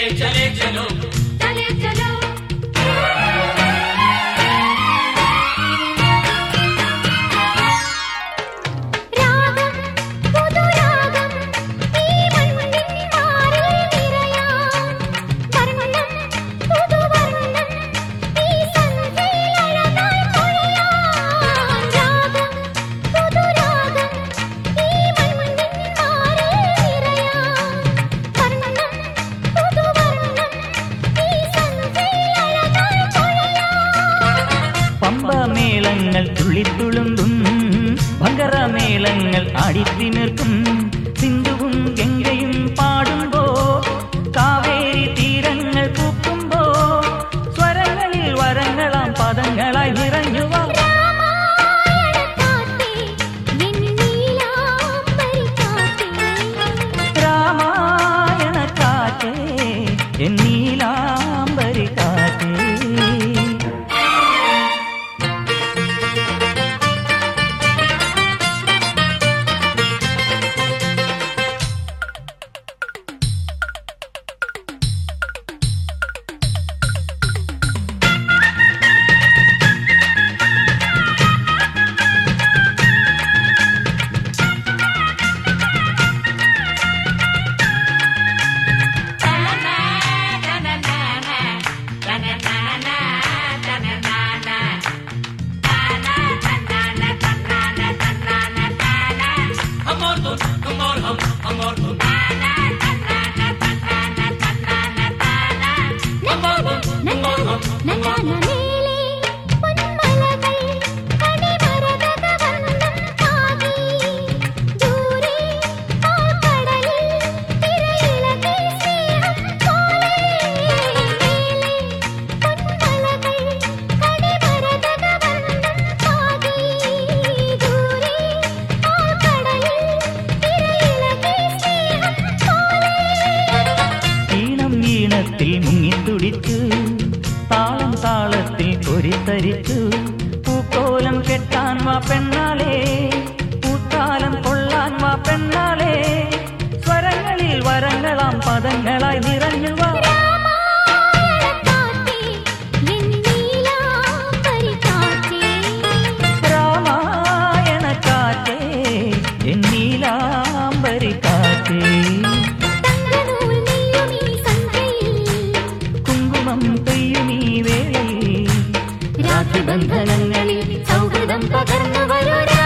चले चले चलो चले चले பம்ப மேளங்கள் துள்ளி துளும்பும் பங்கர மேளங்கள் அடித்து நிற்கும் சிந்துவும் எங்க തരിച്ചു പൂക്കോലം കെട്ടാൻ വാ പെണ്ണാലേ ബന്ധനങ്ങളിൽ സൗഹൃദം പകർന്നു പകർന്നവരുടെ